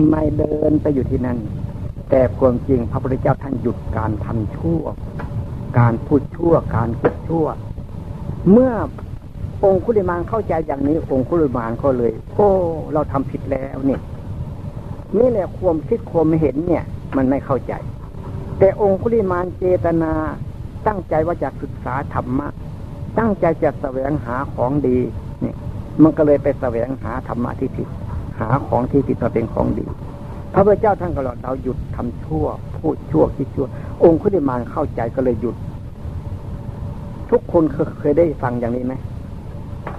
ำไมเดินไปอยู่ที่นั่น แต่ความจริงพระพุทธเจ้าท่านหยุดการทำชั่ว การพูดชั่ว การคิดชั่ว เมื่อองคุลิมานเข้าใจอย่างนี้ องคุลิมานก็เลย โอ้ เราทำผิดแล้วเนี่ยนี่แหละความคิดความเห็นเนี่ย มันไม่เข้าใจ แต่องคุลิมานเจตนาตั้งใจว่าจะศึกษาธรรมะ ตั้งใจจะแสวงหาของดี เนี่ย มันก็เลยไปแสวงหาธรรมะที่ผิด หาของที่ผิดมาเป็นของดี พระพุทธเจ้าท่านก็เลยเราหยุดทำชั่ว พูดชั่วคิดชั่ว องคุลิมานเข้าใจก็เลยหยุด ทุกคนเคยได้ฟังอย่างนี้ไหม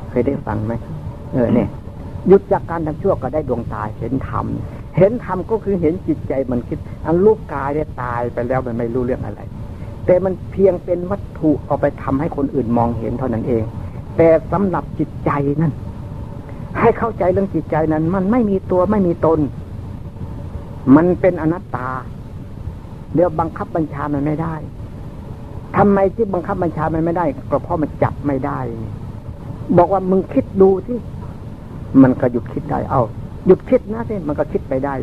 เคยได้ฟังไหมเออเนี่ยหยุดจากการทำชั่วก็ได้ดวงตาเห็นธรรมเห็นธรรมก็คือเห็นจิตใจมันคิด อันลูกกายได้ตายไปแล้วมันไม่รู้เรื่องอะไร แต่มันเพียงเป็นวัตถุเอาไปทำให้คนอื่นมองเห็นเท่านั้นเอง แต่สำหรับจิตใจนั่น ให้เข้าใจเรื่องจิตใจนั้น มันไม่มีตัวไม่มีตน มันเป็นอนัตตา เดี๋ยวบังคับบัญชามันไม่ได้ทำไมที่บังคับบัญชามันไม่ได้ ก็เพราะมันจับไม่ได้ บอกว่ามึงคิดดูที่มันก็หยุดคิดได้ เอาหยุดคิดนะที่มันก็คิดไปได้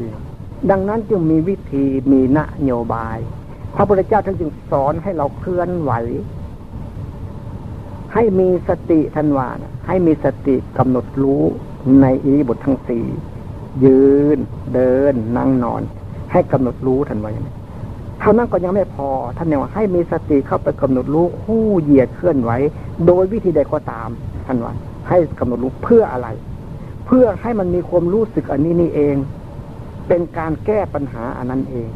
ดังนั้นจึงมีวิธีมีนโยบาย พระพุทธเจ้าท่านจึงสอนให้เราเคลื่อนไหว ให้มีสติทันวานะ ให้มีสติกำหนดรู้ในอิริบททั้งสี่ยืน เดิน นั่งนอน ให้กำหนดรู้ทันไว้เท่านั้นก็ยังไม่พอ ท่านเนี่ยว่าให้มีสติเข้าไปกำหนดรู้คู่เหยียดเคลื่อนไหวโดยวิธีใดก็ตามท่านว่าให้กำหนดรู้เพื่ออะไร เพื่อให้มันมีความรู้สึกอันนี้นี่เอง เป็นการแก้ปัญหาอันนั้นเอง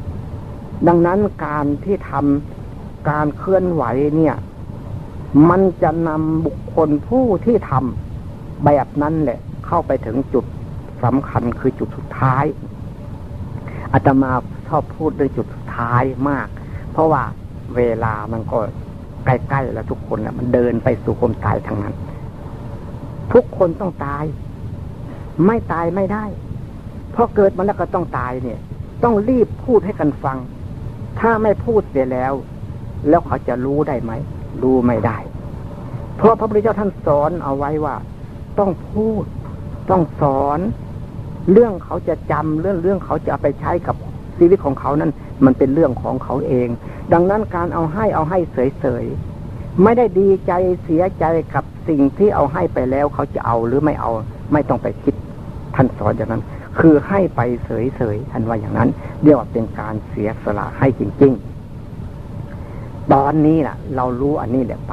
ดังนั้นการที่ทำการเคลื่อนไหวเนี่ย มันจะนำบุคคลผู้ที่ทำแบบนั้นแหละ เข้าไปถึงจุดสำคัญคือจุดสุดท้ายอาตมาชอบพูดด้วยจุดสุดท้ายมาก เพราะว่าเวลามันก็ใกล้ๆแล้วทุกคนแหละมันเดินไปสู่ความตายทางนั้น ทุกคนต้องตาย ไม่ตายไม่ได้เพราะเกิดมาแล้วก็ต้องตายเนี่ย ต้องรีบพูดให้กันฟัง ถ้าไม่พูดเสียแล้ว แล้วเขาจะรู้ได้ไหม รู้ไม่ได้ เพราะพระพุทธเจ้าท่านสอนเอาไว้ว่า ต้องพูดต้องสอน เรื่องเขาจะจำเรื่องเรื่องเขาจะเอาไปใช้กับชีวิตของเขานั้น มันเป็นเรื่องของเขาเอง ดังนั้นการเอาให้เอาให้เสยๆไม่ได้ดีใจเสียใจกับสิ่งที่เอาให้ไปแล้วเขาจะเอาหรือไม่เอา ไม่ต้องไปคิดท่านสอนอย่างนั้น คือให้ไปเสยๆท่านว่าอย่างนั้นเรียกว่าเป็นการเสียสละให้จริง ๆ ตอนนี้นะ่ะ เรารู้อันนี้แหละไป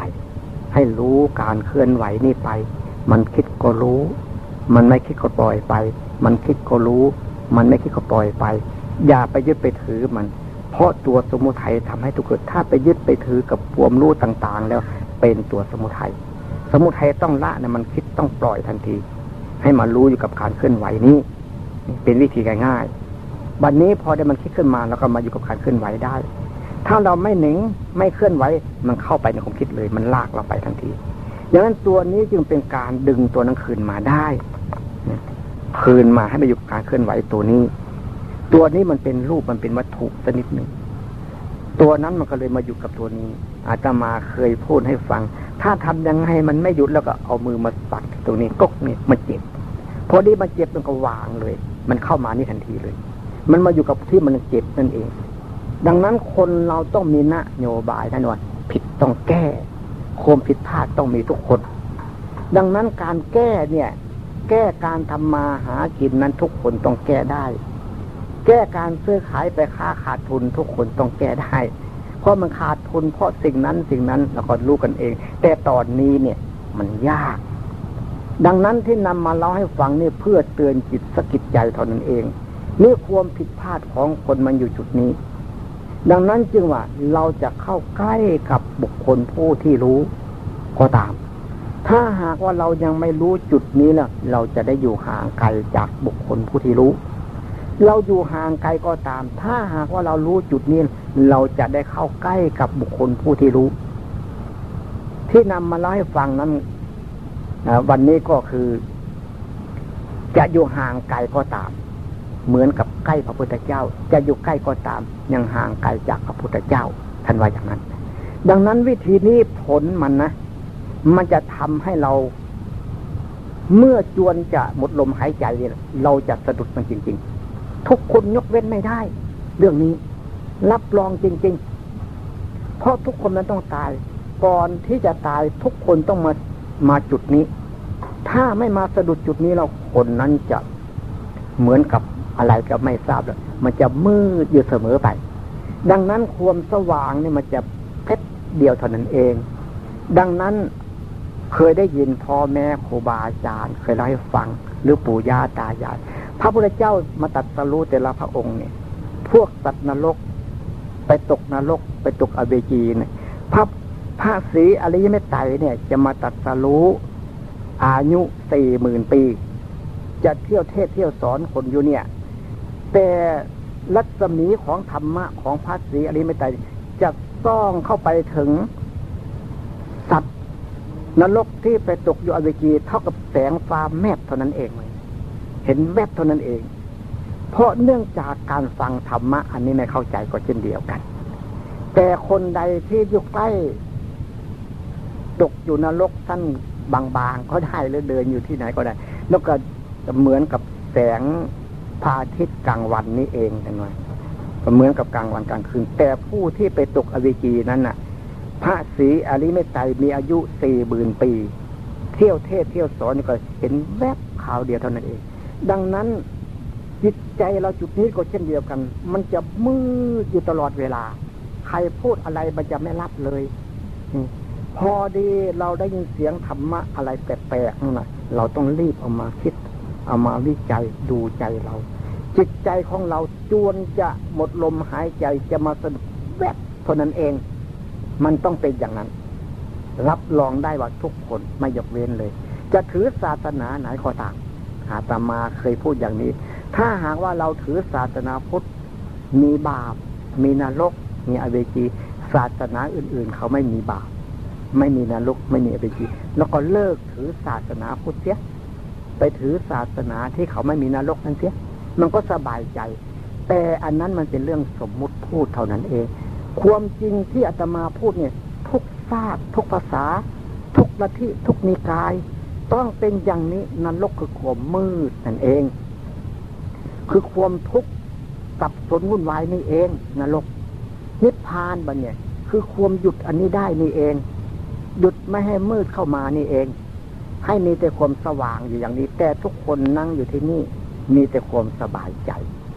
ให้รู้การเคลื่อนไหวนี่ไป มันคิดก็รู้ มันไม่คิดก็ปล่อยไป มันคิดก็รู้ มันไม่คิดก็ปล่อยไป อย่าไปยึดไปถือมัน เพราะตัวสมุทัยทำให้ทุกเกิด ถ้าไปยึดไปถือกับความรู้ต่างๆ แล้วเป็นตัวสมุทัยสมุทัยต้องละเนี่ยมันคิดต้องปล่อยทันที ให้มารู้อยู่กับการเคลื่อนไหวนี้ เป็นวิธีง่ายๆบัดนนี้พอได้มันคิดขึ้นมาแล้วก็มาอยู่กับการเคลื่อนไหวได้ ถ้าเราไม่หนิงไม่เคลื่อนไหวมันเข้าไปในความคิดเลย มันลากเราไปทันทีดังนั้นตัวนี้จึงเป็นการดึงตัวนั้นคืนมาได้คืนมาให้ไปอยู่การเคลื่อนไหวตัวนี้ ตัวนี้มันเป็นรูปมันเป็นวัตถุชนิดหนึ่งตัวนั้นมันก็เลยมาอยู่กับตัวนี้ อาตมาเคยพูดให้ฟัง ถ้าทำยังไงมันไม่หยุดแล้วก็เอามือมาปัดตรงนี้กกนี่มันเจ็บพอดีมันเจ็บมันก็วางเลย มันเข้ามานี่ทันทีเลย มันมาอยู่กับที่มันเจ็บนั่นเอง ดังนั้นคนเราต้องมีนโยบายท่นว่าผิดต้องแก้โคมผิดพลาดต้องมีทุกคน ดังนั้นการแก้เนี่ย แก้การทำมาหากินนั้นทุกคนต้องแก้ได้ แก้การซื้อขายไปค้าขาดทุนทุกคนต้องแก้ได้เพราะมันขาดทุนเพราะสิ่งนั้นสิ่งนั้นเราก็รู้กันเอง แต่ตอนนี้เนี่ยมันยาก ดังนั้นที่นำมาเล่าให้ฟังนี่เพื่อเตือนจิตสกิดใจเท่านั้นเองนี่ความผิดพลาดของคนมันอยู่จุดนี้ ดังนั้นจึงว่าเราจะเข้าใกล้กับบุคคลผู้ที่รู้ก็ตาม ถ้าหากว่าเรายังไม่รู้จุดนี้ล่ะ เราจะได้อยู่ห่างไกลจากบุคคลผู้ที่รู้ เราอยู่ห่างไกลก็ตาม ถ้าหากว่าเรารู้จุดนี้ เราจะได้เข้าใกล้กับบุคคลผู้ที่รู้ ที่นำมาเล่าให้ฟังนั้นวันนี้ก็คือ จะอยู่ห่างไกลก็ตาม เหมือนกับใกล้พระพุทธเจ้า จะอยู่ใกล้ก็ตาม ยังห่างไกลจากพระพุทธเจ้าท่านว่าอย่างนั้น ดังนั้นวิธีนี้ผลมันนะ มันจะทำให้เรา เมื่อจวนจะหมดลมหายใจเราจะสะดุดมันจริง ๆ ทุกคนยกเว้นไม่ได้ เรื่องนี้ รับรองจริง ๆ เพราะทุกคนนั้นต้องตาย ก่อนที่จะตายทุกคนต้องมามาจุดนี้ ถ้าไม่มาสะดุดจุดนี้เราคนนั้นจะเหมือนกับ อะไรก็ไม่ทราบแล้วมันจะมืดอยู่เสมอไป ดังนั้นความสว่างเนี่ยมันจะเพชรเดียวเท่านั้นเอง ดังนั้นเคยได้ยินพ่อแม่ครูบาอาจารย์ เคยเล่าให้ฟัง หรือปู่ย่าตายาย พระพุทธเจ้ามาตัดสรู้แต่ละพระองค์เนี่ย พวกสัตว์นรก ไปตกนรก ไปตกอเวจีเนี่ยพระพระศรีอริยเมตไตรเนี่ย จะมาตัดสรู้อายุสี่หมื่นปี จะเที่ยวเทศเที่ยวสอนคนอยู่เนี่ย แต่รัศมีของธรรมะของพระศรีอริยเมตไตรจะต้องเข้าไปถึงสัตว์นรกที่ไปตกอยู่อเวจีเท่ากับแสงฟ้าแมบเท่านั้นเอง เห็นแวบเท่านั้นเอง เพราะเนื่องจากการฟังธรรมะ อันนี้ไม่เข้าใจก็เช่นเดียวกัน แต่คนใดที่อยู่ใกล้ตกอยู่นรกสั้นบางๆก็ได้หรือเดินอยู่ที่ไหนก็ได้ แล้วก็เหมือนกับแสง พระอาทิตย์กลางวันนี้เองกันหน่อยเหมือนกับกลางวันกลางคืน แต่ผู้ที่ไปตกอเวจีนั้นน่ะ พระศรีอริเมตไตรมีอายุสี่หมื่นปี เที่ยวเทศเที่ยวสอนก็เห็นแวบข่าวเดียวเท่านั้นเอง ดังนั้นจิตใจเราจุดนี้ก็เช่นเดียวกัน มันจะมืดอยู่ตลอดเวลา ใครพูดอะไรมันจะไม่รับเลย พอดีเราได้ยินเสียงธรรมะอะไรแปลกๆนั่นนะเราต้องรีบเอามาคิด เอามาวิจัยดูใจเรา จิตใจของเราจวนจะหมดลมหายใจจะมาสนุกแวบเท่านั้นเอง มันต้องเป็นอย่างนั้น รับรองได้ว่าทุกคนไม่ยกเว้นเลย จะถือศาสนาไหนก็ตามอาตมาเคยพูดอย่างนี้ ถ้าหากว่าเราถือศาสนาพุทธมีบาป มีนรก มีอเวจีศาสนาอื่น ๆ เขาไม่มีบาป ไม่มีนรก ไม่มีอเวจีแล้วก็เลิกถือศาสนาพุทธเสีย ไปถือศาสนาที่เขาไม่มีนรกนั่นเสียมันก็สบายใจ แต่อันนั้นมันเป็นเรื่องสมมุติพูดเท่านั้นเอง ความจริงที่อาตมาพูดเนี่ย ทุกศาสตร์ทุกภาษา ทุกละที่ทุกนิกาย ต้องเป็นอย่างนี้นรกคือความมืดนั่นเอง คือความทุกข์สับสนวุ่นวายนี่เองนรกนิพพานบันเนี่ย คือความหยุดอันนี้ได้นี่เอง หยุดไม่ให้มืดเข้ามานี่เอง ให้มีแต่ความสว่างอยู่อย่างนี้ แต่ทุกคนนั่งอยู่ที่นี่ มีแต่ความสบายใจ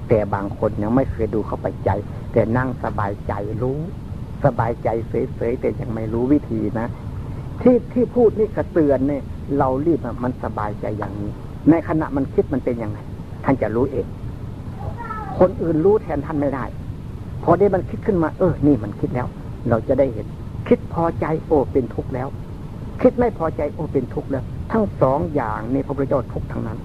แต่บางคนยังไม่เคยดูเข้าไปใจ แต่นั่งสบายใจรู้ สบายใจเฉยๆแต่ยังไม่รู้วิธีนะ ที่ที่พูดนี่กระเตือนเนี่ย เรารีบมันสบายใจอย่างนี้ ในขณะมันคิดมันเป็นยังไงท่านจะรู้เอง คนอื่นรู้แทนท่านไม่ได้พอได้มันคิดขึ้นมา เออ นี่มันคิดแล้ว เราจะได้เห็น คิดพอใจโอ้เป็นทุกข์แล้ว คิดไม่พอใจโอ้เป็นทุกข์แล้ว ทั้งสองอย่างในพระพุทธเจ้าทุกทั้งนั้น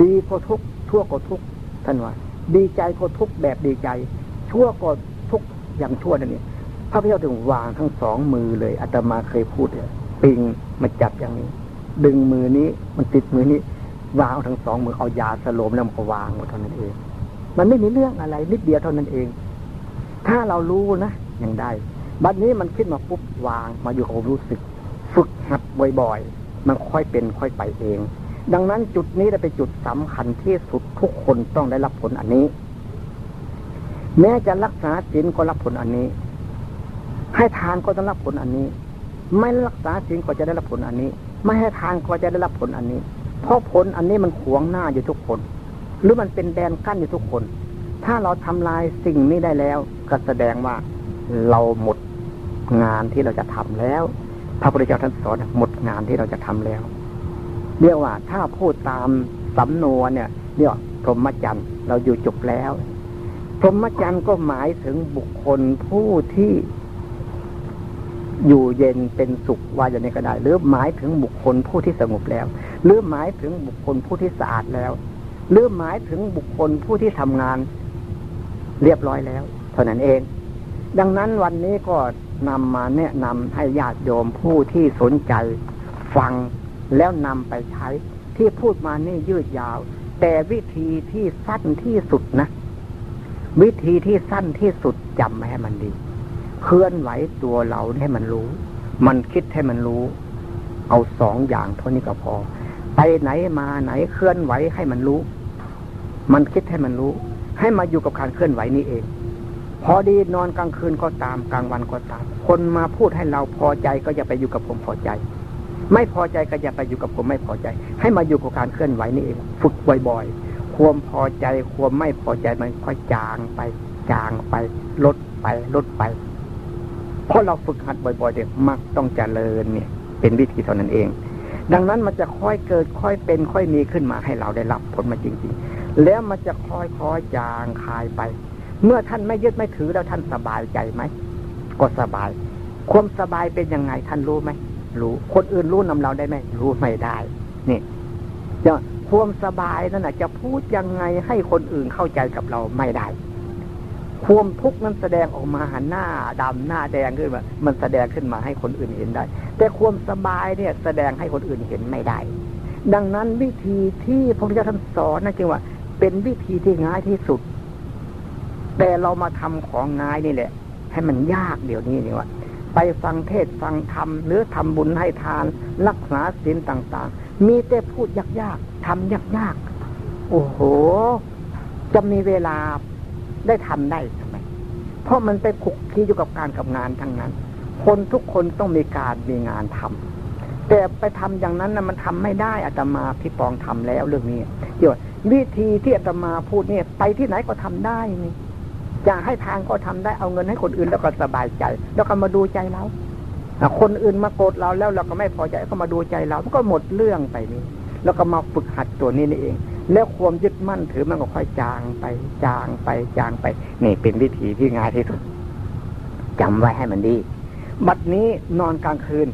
ดีก็ทุกชั่วก็ทุกท่านว่า ดีใจก็ทุกแบบดีใจ ชั่วก็ทุกอย่างชั่วนั่นเองพระพุทธเจ้าถึงวางทั้งสองมือเลยอาตมาเคยพูดเลยปิงมาจับอย่างนี้ ดึงมือนี้มันติดมือนี้วางทั้งสองมือเอายาสลมแล้วมันก็วางหมดเท่านั้นเอง มันไม่มีเรื่องอะไรนิดเดียวเท่านั้นเอง ถ้าเรารู้นะยังได้บัดนี้มันขึ้นมาปุ๊บวางมาอยู่กับความรู้สึก ฝึกหัดบ่อยๆ มันค่อยเป็นค่อยไปเอง ดังนั้นจุดนี้จะเป็นจุดสำคัญที่สุดทุกคนต้องได้รับผลอันนี้ แม้จะรักษาศีลก็รับผลอันนี้ ให้ทานก็ต้องรับผลอันนี้ ไม่รักษาศีลก็จะได้รับผลอันนี้ ไม่ให้ทานก็จะได้รับผลอันนี้ เพราะผลอันนี้มันขวงหน้าอยู่ทุกคน หรือมันเป็นแดนกั้นอยู่ทุกคน ถ้าเราทำลายสิ่งนี้ได้แล้ว ก็แสดงว่าเราหมดงานที่เราจะทำแล้ว พระพุทธเจ้าท่านสอนหมดงานที่เราจะทำแล้ว เรียกว่าถ้าพูดตามสำนวนเนี่ยเรียกพรหมจรรย์เราอยู่จบแล้ว พรหมจรรย์ก็หมายถึงบุคคลผู้ที่อยู่เย็นเป็นสุขว่าอย่างนี้ก็ได้ หรือหมายถึงบุคคลผู้ที่สงบแล้ว หรือหมายถึงบุคคลผู้ที่สะอาดแล้ว หรือหมายถึงบุคคลผู้ที่ทำงานเรียบร้อยแล้ว เท่านั้นเอง ดังนั้นวันนี้ก็ นำมาแนะนำให้ญาติโยมผู้ที่สนใจฟังแล้วนำไปใช้ ที่พูดมานี่ยืดยาว แต่วิธีที่สั้นที่สุดนะ วิธีที่สั้นที่สุดจำให้มันดี เคลื่อนไหวตัวเราให้มันรู้ มันคิดให้มันรู้ เอาสองอย่างเท่านี้ก็พอ ไปไหนมาไหนเคลื่อนไหวให้มันรู้ มันคิดให้มันรู้ ให้มาอยู่กับการเคลื่อนไหวนี้เอง พอดีนอนกลางคืนก็ตามกลางวันก็ตาม คนมาพูดให้เราพอใจก็อย่าไปอยู่กับผมพอใจ ไม่พอใจก็อย่าไปอยู่กับผมไม่พอใจ ให้มาอยู่กับการเคลื่อนไหวนี่เองฝึกบ่อยๆ ความพอใจความไม่พอใจมันค่อยจางไปจางไป ลดไปลดไปเพราะเราฝึกหัดบ่อยๆเด็กมักต้องเจริญเนี่ย เป็นวิธีเท่านั้นเอง ดังนั้นมันจะค่อยเกิดค่อยเป็น ค่อยมีขึ้นมาให้เราได้รับผลมาจริงๆ แล้วมันจะค่อยๆจางคายไป เมื่อท่านไม่ยึดไม่ถือแล้วท่านสบายใจไหมก็สบาย ความสบายเป็นยังไงท่านรู้ไหมรู้คนอื่นรู้นำเราได้ไหมรู้ไม่ได้ นี่จะความสบายนั่นแหะจะพูดยังไงให้คนอื่นเข้าใจกับเราไม่ได้ ความทุกข์นั้นแสดงออกมาหันหน้าดำหน้าแดงขึ้นมามันแสดงขึ้นมาให้คนอื่นเห็นได้ แต่ความสบายเนี่ยแสดงให้คนอื่นเห็นไม่ได้ ดังนั้นวิธีที่พระพุทธเจ้าท่านสอนนะจึงว่า เป็นวิธีที่ง่ายที่สุด แต่เรามาทำของง่ายนี่แหละ ให้มันยากเดี๋ยวนี้นี่ว่าไปฟังเทศฟังธรรมหรือทำบุญให้ทาน รักษาศีลต่าง ๆ มีแต่พูดยากๆทำยากๆโอ้โห จะมีเวลาได้ทำได้ทำไมเพราะมันไปขุกคีอยู่กับการกับงานทั้งนั้น คนทุกคนต้องมีการมีงานทำแต่ไปทำอย่างนั้นนะมันทำไม่ได้อาตมาพี่ปองทำแล้วเรื่องนี้เดี๋ยววิธีที่อาตมาพูดเนี่ย ไปที่ไหนก็ทำได้นี่ จะให้ทางก็ทำได้เอาเงินให้คนอื่นแล้วก็สบายใจ แล้วก็มาดูใจเราคนอื่นมาโกรธเราแล้วเราก็ไม่พอใจก็มาดูใจเราก็หมดเรื่องไปนี่แล้วก็มาฝึกหัดตัวนี้นี่เอง แล้วความยึดมั่นถือมันก็ค่อยจางไป จางไปจางไป นี่เป็นวิธีที่ง่ายที่สุดจำไว้ให้มันดี บัดนี้นอนกลางคืน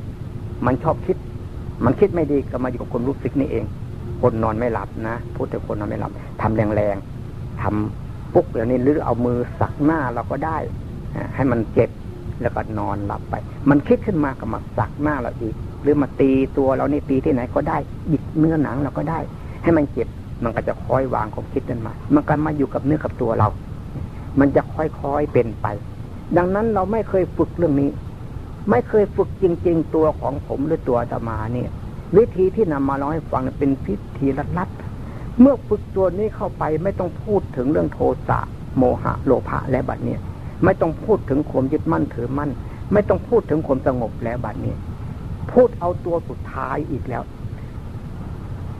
มันชอบคิด มันคิดไม่ดีก็มาอยู่กับคนรู้สึกนี่เอง คนนอนไม่หลับนะพูดถึงคนนอนไม่หลับทำแรงๆทำ ปุ๊บอย่างนี้หรือเอามือสักหน้าเราก็ได้ให้มันเจ็บแล้วก็นอนหลับไป มันคิดขึ้นมาก็มาสักหน้าเราอีก หรือมาตีตัวเรานี่ตีที่ไหนก็ได้บิดเนื้อหนังเราก็ได้ ให้มันเจ็บมันก็จะค่อยวางความคิดนั้นมา มันก็มาอยู่กับเนื้อกับตัวเรา มันจะค่อยๆเป็นไป ดังนั้นเราไม่เคยฝึกเรื่องนี้ ไม่เคยฝึกจริง ๆ ตัวของผมหรือตัวตมาเนี่ย วิธีที่นำมาเล่าให้ฟังเป็นพิธีลัด เมื่อฝึกตัวนี้เข้าไปไม่ต้องพูดถึงเรื่องโทสะโมหะ โลภะและบัดเนี่ยไม่ต้องพูดถึงความยึดมั่นถือมั่น ไม่ต้องพูดถึงความสงบแล้วบัดนี้ พูดเอาตัวสุดท้ายอีกแล้ว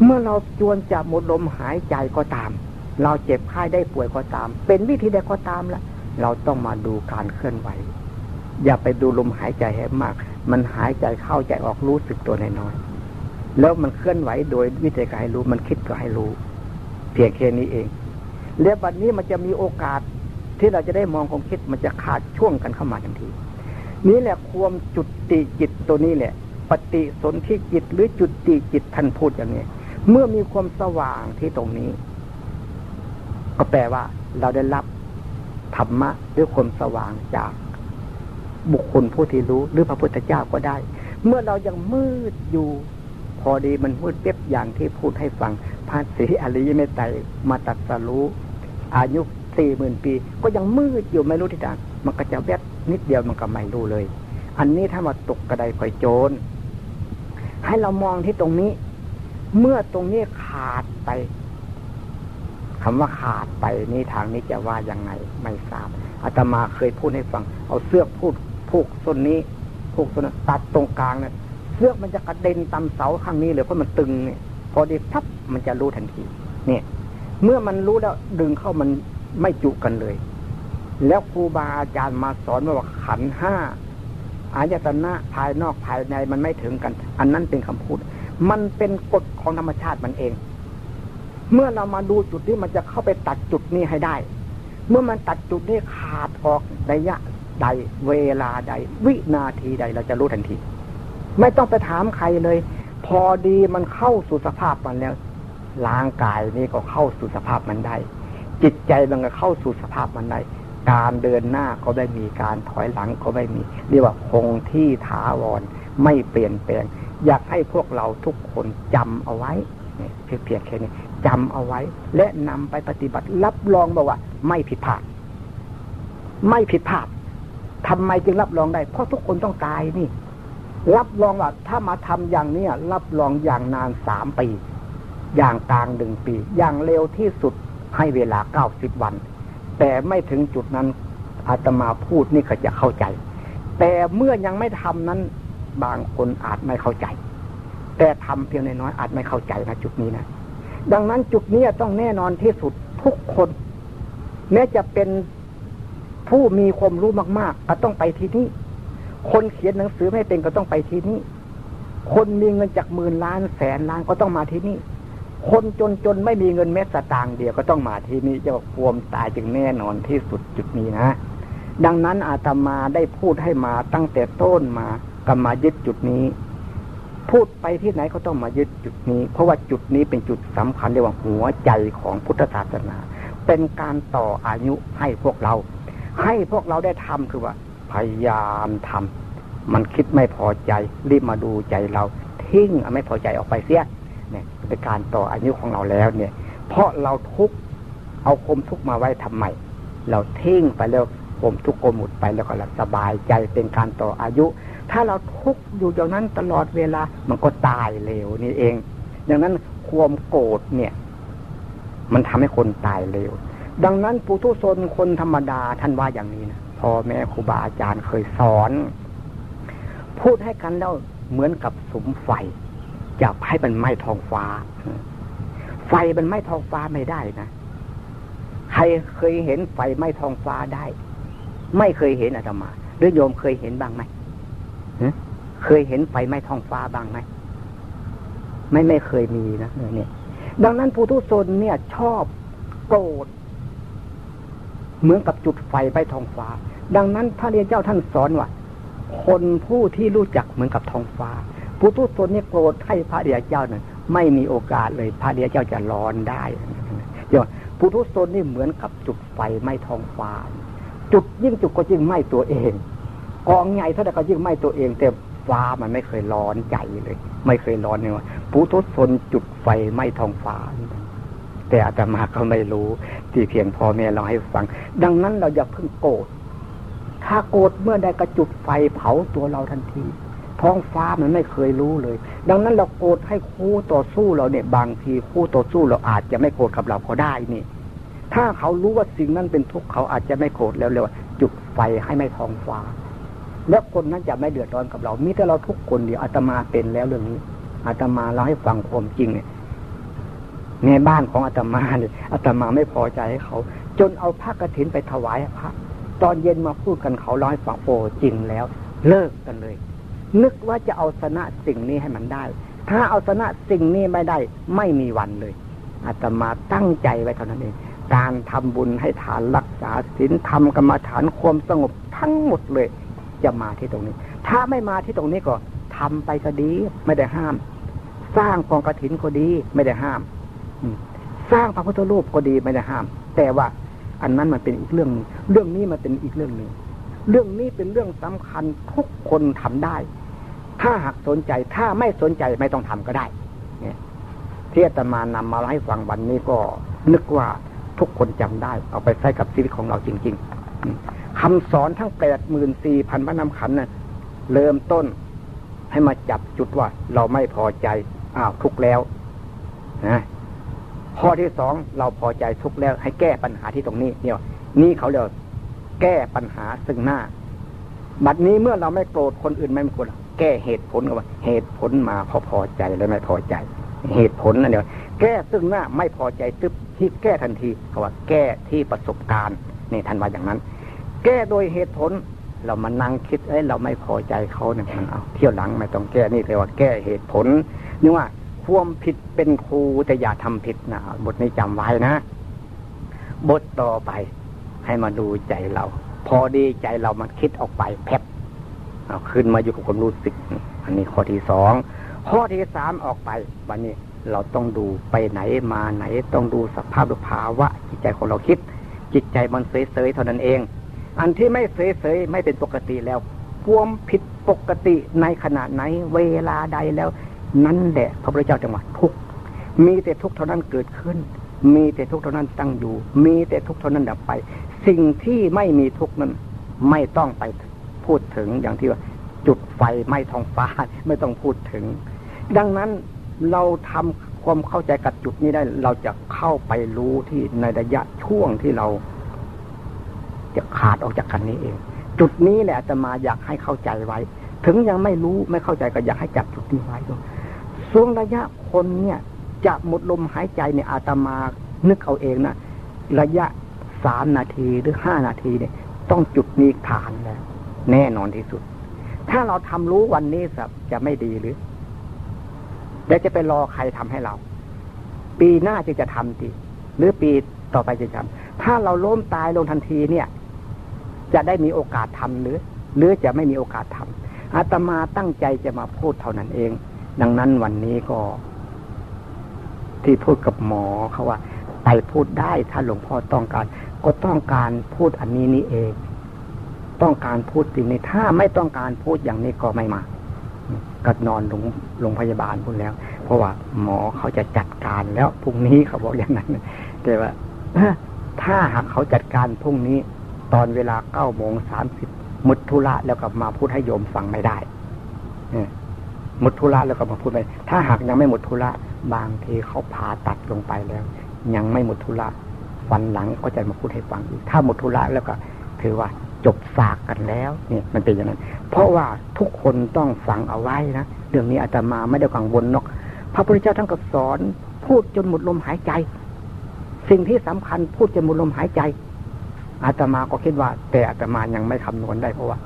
เมื่อเราจวนจะหมดลมหายใจก็ตาม เราเจ็บไข้ได้ป่วยก็ตาม เป็นวิธีใดก็ตามละเราต้องมาดูการเคลื่อนไหว อย่าไปดูลมหายใจให้มาก มันหายใจเข้าใจออกรู้สึกตัวน้อย แล้วมันเคลื่อนไหวโดยวิธีการให้รู้ มันคิดก็ให้รู้ เพียงแค่นี้เอง แล้วบัดนี้มันจะมีโอกาสที่เราจะได้มองความคิดมันจะขาดช่วงกันเข้ามาทันที นี่แหละความจุดติจิตตัวนี้แหละ ปฏิสนธิจิตหรือจุดติจิตท่านพูดอย่างนี้ เมื่อมีความสว่างที่ตรงนี้ ก็แปลว่า เราได้รับธรรมะหรือความสว่างจากบุคคลผู้ที่รู้ หรือพระพุทธเจ้าก็ได้ เมื่อเรายังมืดอยู่ อดีมันมืดเป๊บอย่างที่พูดให้ฟังพระศรีอริยเมตไตรมาตัดสรู้อายุสี่หมื่นปี ก็ยังมืดอยู่ไม่รู้ที่ไหนมันก็จะแวบนิดเดียวมันก็ไม่รู้เลย อันนี้ถ้ามาตกกระไดคอยโจร ให้เรามองที่ตรงนี้ เมื่อตรงนี้ขาดไปคำว่าขาดไปนี่ทางนี้จะว่ายังไงไม่ทราบอาตมาเคยพูดให้ฟัง เอาเสื้อพูดผูกส้นนี้ผูกส้นตัดตรงกลางเนี่ย เสื้อมันจะกระเด็นตามเสาข้างนี้เลยเพราะมันตึงเนี่ย พอดีทับมันจะรู้ทันที เนี่ย เมื่อมันรู้แล้วดึงเข้ามันไม่จุกันเลย แล้วครูบาอาจารย์มาสอนว่าขันห้าอายตนะภายนอกภายในมันไม่ถึงกัน อันนั้นเป็นคำพูด มันเป็นกฎของธรรมชาติมันเอง เมื่อเรามาดูจุดนี้มันจะเข้าไปตัดจุดนี้ให้ได้ เมื่อมันตัดจุดนี้ขาดออกระยะใดเวลาใด วินาทีใดเราจะรู้ทันที ไม่ต้องไปถามใครเลย พอดีมันเข้าสู่สภาพมันแล้วร่างกายนี่ก็เข้าสู่สภาพมันได้ จิตใจมันก็เข้าสู่สภาพมันได้ การเดินหน้าก็ไม่มีการถอยหลังก็ไม่มี เรียกว่าคงที่ถาวรไม่เปลี่ยนแปลง อยากให้พวกเราทุกคนจำเอาไว้เนี่ยเพียงแค่นี้จำเอาไว้ และนำไปปฏิบัติรับรองบอกว่า ไม่ผิดพลาด ไม่ผิดพลาดทำไมจึงรับรองได้ เพราะทุกคนต้องตายนี่ รับรองว่าถ้ามาทำอย่างเนี้ยรับรองอย่างนานสามปี อย่างกลางหนึ่งปี อย่างเร็วที่สุดให้เวลาเก้าสิบวัน แต่ไม่ถึงจุดนั้นอาตมาพูดนี่เขาจะเข้าใจ แต่เมื่อยังไม่ทำนั้น บางคนอาจไม่เข้าใจ แต่ทำเพียงน้อยอาจไม่เข้าใจนะจุดนี้นะดังนั้นจุดนี้ต้องแน่นอนที่สุดทุกคน แม้จะเป็นผู้มีความรู้มาก ๆ ก็ต้องไปที่นี่ คนเขียนหนังสือไม่เป็นก็ต้องไปที่นี่ คนมีเงินจากหมื่นล้านแสนล้านก็ต้องมาที่นี่ คนจนจนไม่มีเงินแม้สตางค์เดียวก็ต้องมาที่นี่จะความตายจึงแน่นอนที่สุดจุดนี้นะ ดังนั้นอาตมาได้พูดให้มาตั้งแต่ต้นมาก็มายึดจุดนี้ พูดไปที่ไหนก็ต้องมายึดจุดนี้ เพราะว่าจุดนี้เป็นจุดสำคัญเรียกว่าหัวใจของพุทธศาสนา เป็นการต่ออายุให้พวกเรา ให้พวกเราได้ทำคือว่า พยายามทำมันคิดไม่พอใจ รีบมาดูใจเราทิ้งไม่พอใจออกไปเสียเนี่ยเป็นการต่ออายุของเราแล้วเนี่ย เพราะเราทุกเอาคมทุกมาไว้ทำไมเราทิ้งไปแล้วคมทุกโกหมดไปแล้วก็เราสบายใจเป็นการต่ออายุ ถ้าเราทุกอยู่อย่างนั้นตลอดเวลามันก็ตายเร็วนี่เอง ดังนั้นความโกรธเนี่ย มันทำให้คนตายเร็ว ดังนั้นปุถุชนคนธรรมดาท่านว่าอย่างนี้นะ พ่อแม่ครูบาอาจารย์เคยสอน พูดให้กันแล้วเหมือนกับสมไฟจะให้มันไหม้ทองฟ้า ไฟมันไหม้ทองฟ้าไม่ได้นะใครเคยเห็นไฟไหม้ทองฟ้าได้ ไม่เคยเห็นอาตมาหรือโยมเคยเห็นบ้างไหมเคยเห็นไฟไหม้ทองฟ้าบ้างไหมไม่ไม่เคยมีนะเนี่ยดังนั้นปุถุชนเนี่ยชอบโกรธ เหมือนกับจุดไฟไปท้องฟ้า ดังนั้นพระเรียนเจ้าท่านสอนว่าคนผู้ที่รู้จักเหมือนกับท้องฟ้าผู้ทุชนนี่โกรธให้พระเดียเจ้านั้นไม่มีโอกาสเลยพระเดียเจ้าจะร้อนได้เดี๋ยวผู้ทุชนนี่เหมือนกับจุดไฟไม่ท้องฟ้า จุดยิ่งจุดก็ยิ่งไหม้ตัวเองกองใหญ่เท่าไหร่ก็ยิ่งไหม้ตัวเอง แต่ฟ้ามันไม่เคยร้อนใจเลย ไม่เคยร้อนเลยว่าผู้ทุชนจุดไฟไหม้ท้องฟ้า แต่อาตมาก็ไม่รู้ที่เพียงพอแม่เราให้ฟัง ดังนั้นเราอย่าเพิ่งโกรธถ้าโกรธเมื่อใดกระจุดไฟเผาตัวเราทันที ท้องฟ้ามันไม่เคยรู้เลย ดังนั้นเราโกรธให้คู่ต่อสู้เราเนี่ย บางทีคู่ต่อสู้เราอาจจะไม่โกรธกับเราก็ได้นี่ ถ้าเขารู้ว่าสิ่งนั้นเป็นทุกข์เขาอาจจะไม่โกรธแล้วเลยว่าจุดไฟให้ไม่ท้องฟ้า แล้วคนนั้นจะไม่เดือดร้อนกับเรา มีแต่เราทุกคนเดียวอาตมาเป็นแล้วเรื่องนี้อาตมาเราให้ฟังความจริงเนี่ย ในบ้านของอาตมาเนี่ยอาตมาไม่พอใจให้เขา จนเอาผ้ากรถินไปถวายพระ ตอนเย็นมาพูดกันเขาร้อยฝังโอจริงแล้ว เลิกกันเลย นึกว่าจะเอาชนะสิ่งนี้ให้มันได้ ถ้าเอาชนะสิ่งนี้ไม่ได้ ไม่มีวันเลยอาตมาตั้งใจไว้เท่านั้นเองการทำบุญให้ฐานรักษาศีลทำกรรมฐานความสงบทั้งหมดเลย จะมาที่ตรงนี้ ถ้าไม่มาที่ตรงนี้ก็ทำไปก็ดี ไม่ได้ห้าม สร้างกองกระถินก็ดี ไม่ได้ห้าม สร้างพระพุทธรูปก็ดีไม่ได้ห้าม แต่ว่าอันนั้นมันเป็นอีกเรื่อง เรื่องนี้มันเป็นอีกเรื่องหนึ่งเรื่องนี้เป็นเรื่องสำคัญทุกคนทำได้ ถ้าหากสนใจถ้าไม่สนใจไม่ต้องทำก็ได้ เนี่ยที่อาตมานำมาให้ฟังวันนี้ก็นึกว่าทุกคนจำได้ เอาไปใช้กับชีวิตของเราจริง ๆคำสอนทั้งแปดหมื่นสี่พันพระนำขันนะ่ะเริ่มต้นให้มาจับจุดว่า เราไม่พอใจอ้าวทุกแล้วนะ ข้อที่สองเราพอใจทุกแล้ว ให้แก้ปัญหาที่ตรงนี้เนี่ยนี่เขาเรียกแก้ปัญหาซึ่งหน้า บัดนี้เมื่อเราไม่โกรธคนอื่นไม่โกรธแก้เหตุผลกันว่าเหตุผลมาเขาพอใจแลวไม่พอใจ เหตุผลนั่นเดียวแก้ซึ่งหน้าไม่พอใจตึ๊บที่แก้ทันทีเขาว่า แก้ที่ประสบการณ์นี่ท่านว่าอย่างนั้น แก้โดยเหตุผลเรามานั่งคิดเอ้ยเราไม่พอใจเขาเนี่ยมันเอาเที่ยวหลังไม่ต้องแก้นี่เรียกว่าแก้เหตุผลนี่ว่า ความผิดเป็นครูแต่อย่าทำผิดนะบทนี้จำไว้นะ บทต่อไป ให้มาดูใจเรา พอดีใจเรามันคิดออกไปแพบเอาขึ้นมาอยู่กับความรู้สึก อันนี้ข้อที่สองข้อที่สามออกไปวันนี้เราต้องดูไปไหนมาไหน ต้องดูสภาพหรือภาวะจิตใจของเราคิด จิตใจมันเสยๆเท่านั้นเอง อันที่ไม่เสยๆไม่เป็นปกติแล้ว ความผิดปกติในขณะไหน เวลาใดแล้ว นั่นแหละพระพุทธเจ้าจังหวัดทุกมีแต่ทุกเท่านั้นเกิดขึ้น มีแต่ทุกเท่านั้นตั้งอยู่ มีแต่ทุกเท่านั้นดับไป สิ่งที่ไม่มีทุกนั้นไม่ต้องไปพูดถึงอย่างที่ว่า จุดไฟไม่ท้องฟ้าไม่ต้องพูดถึง ดังนั้นเราทำความเข้าใจกับจุดนี้ได้ เราจะเข้าไปรู้ที่ในระยะช่วงที่เรา จะขาดออกจากกันนี้เอง จุดนี้แหละจะมาอยากให้เข้าใจไว้ ถึงยังไม่รู้ไม่เข้าใจก็อยากให้จับจุดนี้ไว้ด้วย ช่วงระยะคนเนี่ยจะหมดลมหายใจเนี่ยอาตมานึกเอาเองนะระยะสามนาทีหรือห้านาทีเนี่ย ต้องจุดนี้ผ่านแล้วแน่นอนที่สุด ถ้าเราทำรู้วันนี้สับจะไม่ดีหรือเดี๋ยวจะไปรอใครทำให้เรา ปีหน้าจึงจะทำดีหรือปีต่อไปจะทำถ้าเราล้มตายลงทันทีเนี่ย จะได้มีโอกาสทำหรือ หรือจะไม่มีโอกาสทำอาตมาตั้งใจจะมาพูดเท่านั้นเอง ดังนั้นวันนี้ก็ ที่พูดกับหมอเขาว่าไปพูดได้ถ้าหลวงพ่อต้องการ ก็ต้องการพูดอันนี้นี่เอง ต้องการพูดจริงนี้ถ้าไม่ต้องการพูดอย่างนี้ก็ไม่มาก็นอนโรงโรงพยาบาลพูดแล้ว เพราะว่าหมอเขาจะจัดการแล้วพรุ่งนี้เขาบอกอย่างนั้นแต่ว่าถ้าหากเขาจัดการพรุ่งนี้ ตอนเวลาเก้าโมงสามสิบมุดทุระแล้วก็มาพูดให้โยมฟังไม่ได้ หมดทุระแล้วก็มาพูดไปถ้าหากยังไม่หมดทุระบางทีเขาผ่าตัดลงไปแล้ว ยังไม่หมดทุระวันหลังก็จะมาพูดให้ฟังอีกถ้าหมดทุระแล้วก็ถือว่าจบสากกันแล้วเนี่ยมันเป็นอย่างนั้น เพราะว่าทุกคนต้องฟังเอาไว้นะเรื่องนี้อาตมาไม่ได้กังวลนกพระพุทธเจ้าท่านก็สอน พูดจนหมดลมหายใจ สิ่งที่สำคัญพูดจนหมดลมหายใจอาตมาก็คิดว่า แต่อาตมายังไม่คำนวณได้เพราะว่า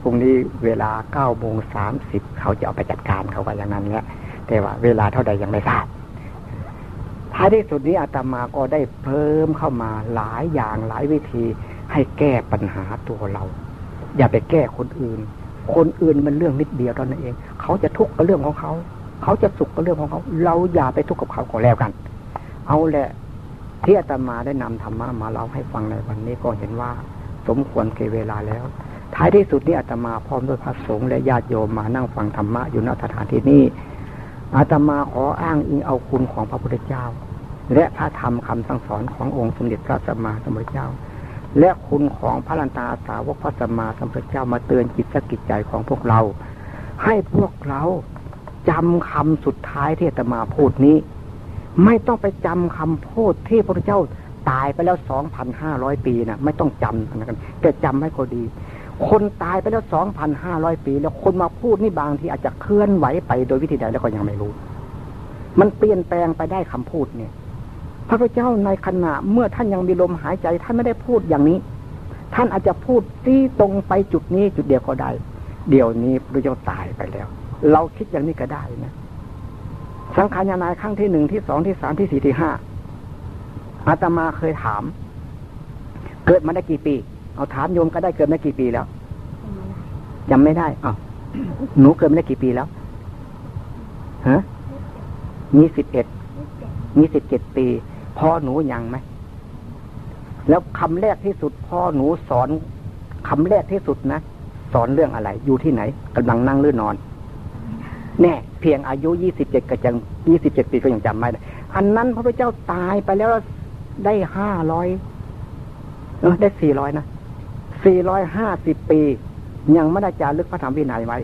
พรุ่งนี้เวลาเก้าโมงสามสิบเขาจะเอาไปจัดการเขาว่าอย่างนั้นแหละแต่ว่าเวลาเท่าใดยังไม่ทราบท้ายที่สุดนี้อาตมาก็ได้เพิ่มเข้ามาหลายอย่างหลายวิธีให้แก้ปัญหาตัวเรา อย่าไปแก้คนอื่น คนอื่นมันเรื่องนิดเดียวเท่านั้นเอง เขาจะทุกข์กับเรื่องของเขา เขาจะสุขกับเรื่องของเขา เราอย่าไปทุกข์กับเขาก็แล้วกัน เอาแหละที่อาตมาได้นำธรรมะมาเล่าให้ฟังในวันนี้ก็เห็นว่า สมควรเกเวลาแล้ว ท้ายที่สุดนี้อาตมาพร้อมด้วยพระสงฆ์และญาติโยมมานั่งฟังธรรมะอยู่ณสถานที่นี้อาตมาขออ้างอิงเอาคุณของพระพุทธเจ้า และพระธรรมคำสั่งสอนขององค์สมเด็จพระสัมมาสัมพุทธเจ้า และคุณของพระลันตาสาวกพระสัมมาสัมพุทธเจ้ามาเตือนจิตสกิจใจของพวกเรา ให้พวกเราจำคำสุดท้ายที่อาตมาพูดนี้ ไม่ต้องไปจำคำพูดที่พระพุทธเจ้าตายไปแล้วสองพันห้าร้อยปีนะไม่ต้องจำนะกันแต่จำให้ก็ดี คนตายไปแล้วสองพันห้าร้อยปี แล้วคนมาพูดนี่บางทีอาจจะเคลื่อนไหวไปโดยวิธีใดแล้วก็ยังไม่รู้ มันเปลี่ยนแปลงไปได้คำพูดเนี่ย พระพุทธเจ้าในขณะเมื่อท่านยังมีลมหายใจท่านไม่ได้พูดอย่างนี้ ท่านอาจจะพูดที่ตรงไปจุดนี้จุดเดียวก็ได้ เดี๋ยวนี้พระพุทธเจ้าตายไปแล้ว เราคิดอย่างนี้ก็ได้นะสังขารยานายครั้งที่หนึ่งที่สองที่สามที่สี่ที่ห้าอาตมาเคยถาม เกิดมาได้กี่ปี เอาถามโยมก็ได้เกิดมากี่ปีแล้วจำไม่ได้อ้าวหนูเกิดมาได้กี่ปีแล้วฮะยี่สิบเอ็ดมีสิบเจ็ดปีพ่อหนูยังไหมแล้วคำแรกที่สุดพ่อหนูสอนคำแรกที่สุดนะสอนเรื่องอะไร อยู่ที่ไหนกำลังนั่งหรือนอน แน่เพียงอายุยี่สิบเจ็ดก็ยังยี่สิบเจ็ดปีก็ยังจำไม่ได้อันนั้นพระพุทธเจ้าตายไปแล้วได้ห้าร้อยเออได้สี่ร้อยนะ สี่ร้อยห้าสิบปี ยังไม่ได้จารึกพระธรรมวินัยไว้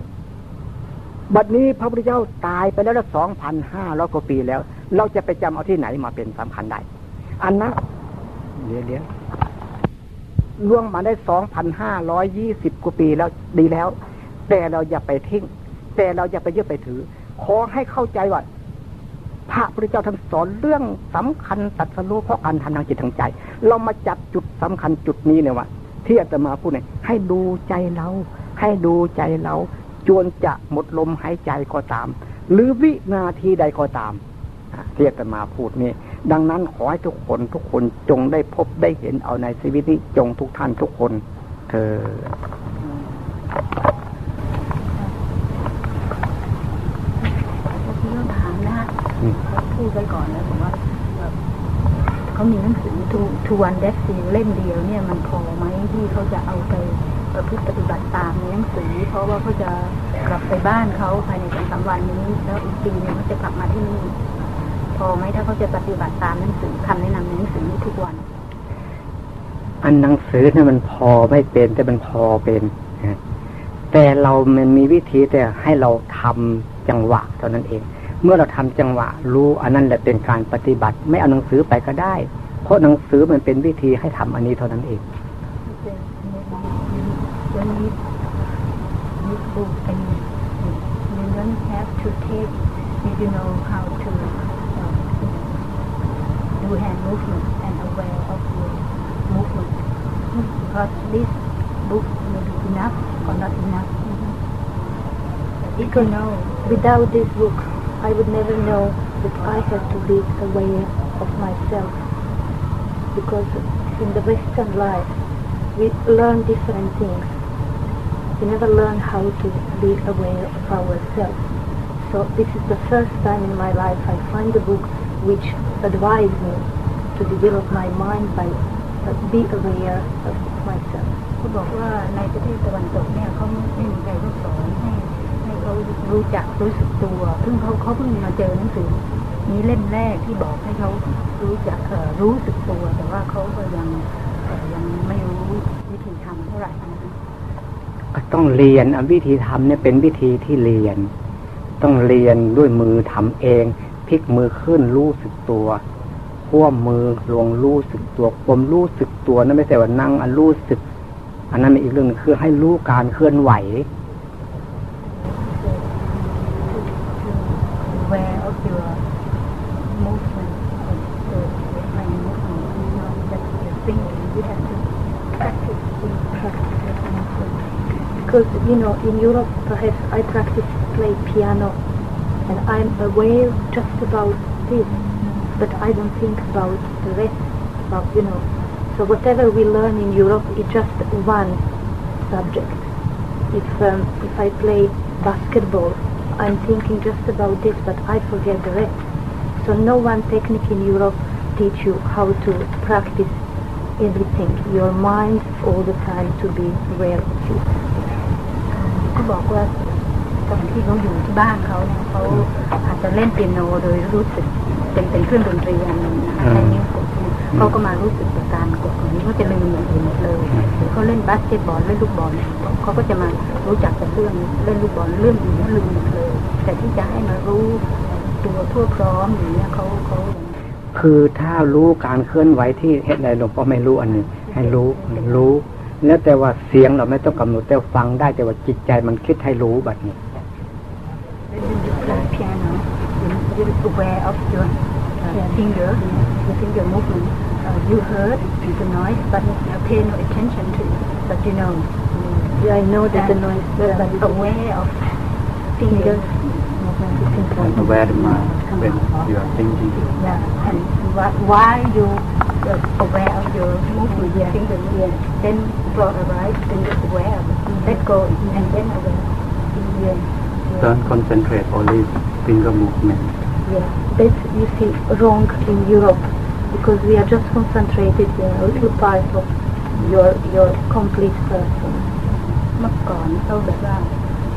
บัดนี้พระพุทธเจ้าตายไปแล้วสองพันห้าร้อยกว่าปีแล้ว เราจะไปจำเอาที่ไหนมาเป็นสำคัญได้ อันนะเดี๋ยวเดี๋ยวล่วงมาได้สองพันห้าร้อยยี่สิบกว่าปีแล้วดีแล้ว แต่เราอย่าไปทิ้ง แต่เราอย่าไปยึดไปถือ ขอให้เข้าใจว่าพระพุทธเจ้าท่านสอนเรื่องสำคัญตัดสรู้เพราะการทำทางจิตทางใจ เรามาจับจุดสำคัญจุดนี้เนี่ยว่า ที่อาตมาพูดเนี่ยให้ดูใจเรา ให้ดูใจเราจวนจะหมดลมหายใจก็ตาม หรือวินาทีใดก็ตามที่จะมาพูดนี่ดังนั้นขอให้ทุกคนทุกคนจงได้พบได้เห็นเอาในชีวิตนี้จงทุกท่านทุกคนเธอที่ต้องถามนะพูดไปก่อนแล้วผมว่า เขามีหนังสือทูทูวันเดซีเล่มเดียวเนี่ยมันพอไหมที่เขาจะเอาไปประพฤติปฏิบัติตามในหนังสือ เพราะว่าเขาจะกลับไปบ้านเขาภายในสองสามวันนี้ แล้วอีกปีนึงเขาจะกลับมาที่นี่พอไหมถ้าเขาจะปฏิบัติตามหนังสือคำแนะนำในหนังสือทุกวัน อันหนังสือเนี่ยมันพอไม่เป็นแต่มันพอเป็นแต่เรามันมีวิธีแต่ให้เราทำจังหวะเท่านั้นเอง เมื่อเราทำจังหวะ รู้อันนั้นแหละเป็นการปฏิบัติ ไม่เอาหนังสือไปก็ได้ เพราะหนังสือมันเป็นวิธีให้ทำอันนี้เท่านั้นเองก็ no without this book I would never know that I have to be aware of myself because in the Western life we learn different things we never learn how to be aware of ourselves. So this is the first time in my life I find a book which advised me to develop my mind by uh, be aware of myself. เขาบอกว่าในประเทศตะวันตกเนี่ยเขาไม่มีใครเขาสอนให้ให้เขา รู้จักรู้สึกตัวเพิ่งเขาเขาเพิ่งมาเจอหนังสือนี้เล่มแรกที่บอกให้เขารู้จักเอ่อรู้สึกตัว แต่ว่าเขาก็ยังยังไม่รู้วิธีทำเท่าไหร่นะคะต้องเรียนวิธีทำเนี่ยเป็นวิธีที่เรียน ต้องเรียนด้วยมือทำเองพลิกมือขึ้นรู้สึกตัวขั้วมือลงรู้สึกตัวผมรู้สึกตัวนั่นไม่ใช่ว่านั่งอันรู้สึก อันนั้นอีกเรื่องนึงคือให้รู้การเคลื่อนไหว Because you know in Europe perhaps I practice play piano and I'm aware just about this but I don't think about the rest about you know. So whatever we learn in Europe is just one subject. If um, if I play basketball I'm thinking just about this but I forget the rest. So no one technique in Europe teach you how to practice everything. Your mind all the time to be aware of you เขาบอกว่าตอนที่เขาอยู่ที่บ้านเขาเนี่ยเขาอาจจะเล่นเปียโนโดยรู้สึกเป็นเป็นเครื่องดนตรีอันหนึงนะคะใช้นิ้วกดเนี่ยเขาก็มารู้สึกกับการกดของนี้เขาจะลืมอย่างอื่นหมดเลยหรือเขาเล่นบาสเกตบอลเล่นลูกบอลเขาก็จะมารู้จักแต่เรื่องเล่นลูกบอลเรื่องอื่นลืมหมดเลย แต่ที่จะให้มารู้ตัวทั่วพร้อมอย่างเนี้ยเขาเขาคือถ้ารู้การเคลื่อนไหวที่เหตุใดหลวงพ่อไม่รู้อันนี้ให้รู้รู้ แล้วแต่ว่าเสียงเราไม่ต้องกำหนดแต่ฟังได้แต่ว่าจิตใจมันคิดให้รู้แบบนี้ when you play piano, you- you're aware of your uh, finger, your finger movement. Uh, you heard the noise, but you pay no attention to it. But you know, yeah I know that the noise but but aware of finger movement is important. aware the mind when you are thinking. Yeah, and wh- why you uh, aware of your movement, your finger, yeah. then brought arise, then you're aware of it. Let go, and then aware. Yeah. Don't concentrate only finger movement. Yeah, that's you see wrong in Europe because we are just concentrated in a little part of your your complete person. เมื่อก่อนเขาแบบว่า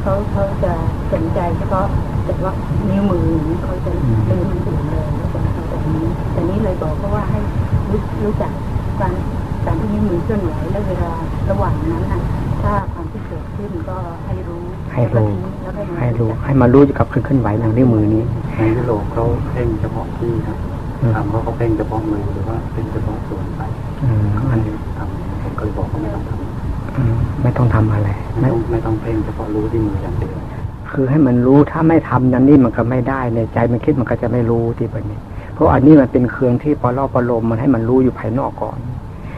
เขาเขาจะสนใจเฉพาะแต่ว่านิ้วมืออย่างนี้เขาจะลืมมันอื่นเลยแล้วก็เอาแต่นี้แต่นี้เลยบอกเขาว่าให้ รู้รู้จักการการที่นิ้วมือเคลื่อนไหวแล้วเวลาระหว่างนั้นน่ะถ้าความที่เกิดขึ้นก็ให้รู้ให้รู้แล้วก็ทิ้งแล้วให้รู้ ให้มารู้กับเคลื่อนไหวทางนิ้วมือนี้ในยุโรปเขาเพ่งเฉพาะที่ครับอืมทำเขาก็เพ่งเฉพาะมือหรือว่าเพ่งเฉพาะส่วนไปอืมอันทำผมเคยบอกเขาไม่ต้องทำอืมไม่ต้องทำอะไร ไม่ไม่ต้องไม่ต้องเพ่งเฉพาะรู้ที่มืออย่างเดียวคือให้มันรู้ถ้าไม่ทำนั้นนี่มันก็ไม่ได้ในใจมันคิดมันก็จะไม่รู้ที่แบบนี้ เพราะอันนี้มันเป็นเครื่องที่ปลอบประโลมมันให้มันรู้อยู่ภายนอกก่อน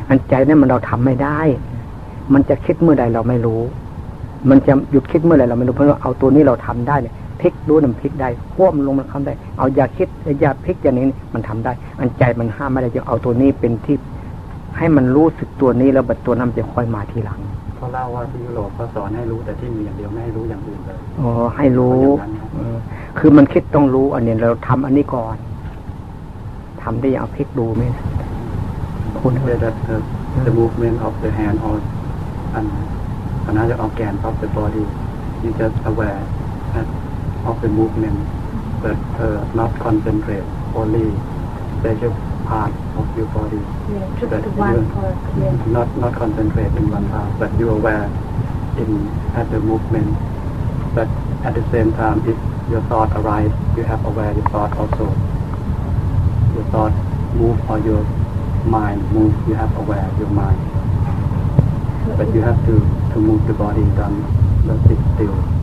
อันใจนั้นมันเราทำไม่ได้ มันจะคิดเมื่อใดเราไม่รู้ มันจะหยุดคิดเมื่อไหรเราไม่รู้เพราะว่าเอาตัวนี้เราทำได้เนี่ยพลิกรู้น้ำพลิกได้ควบลงมันทำได้ เอาอย่าคิดอย่าพลิกอย่างนี้มันทำได้ อันใจมันห้ามไม่ได้จึงเอาตัวนี้เป็นที่ให้มันรู้สึกตัวนี้แล้วบัดตัวนั้นจะค่อยมาทีหลังเขาเล่าว่าที่ยุโรปเขาสอนให้รู้แต่ที่มืออย่างเดียวไม่ให้รู้อย่างอื่นเลยอ๋อให้รู้อย่างนั้นครับเออคือมันคิดต้องรู้อันนี้เราทำอันนี้ก่อน ทำได้อย่างเอาพลิกดูไหมคุณ Say that the, the movement of the hand or an, another organ of the body you just aware that of the movement but uh, not concentrate only special part of your body Yeah, just But one you- part. Yeah. not not concentrate in one part but you aware in at the movement but at the same time if your thought arise, you have aware your thought also. Your thought move or your mind move, you have aware your mind. But you have to, to move the body, don't let it still.